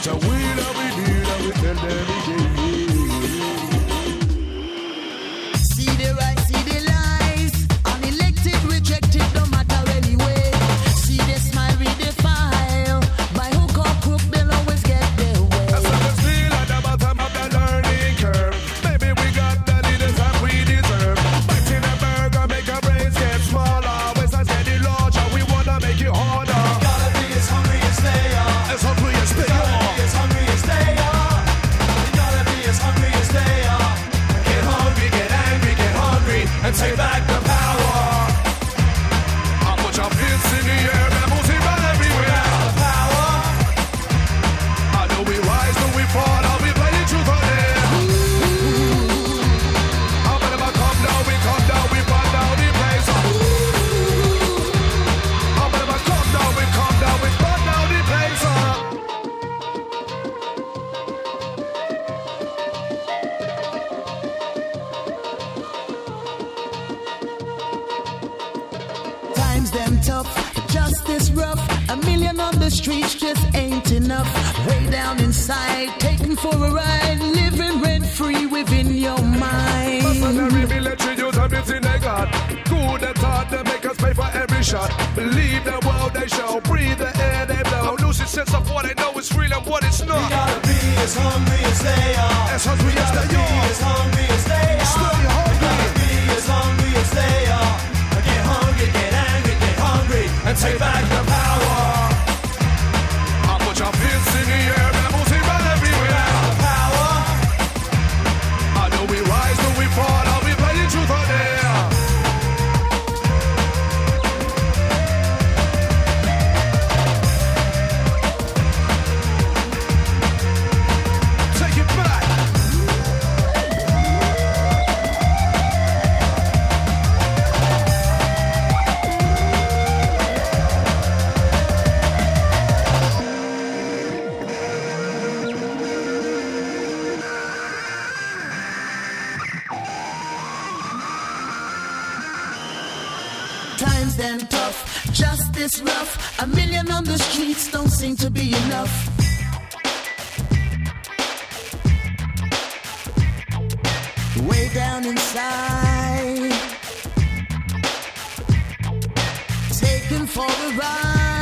So we love we deal, we tell them again. vibration. Believe the world they show, breathe the air they blow. I'm losing sense of what they know is real and what it's not. We gotta be as hungry as they are. As hungry as this rough. A million on the streets don't seem to be enough. Way down inside, taken for a ride.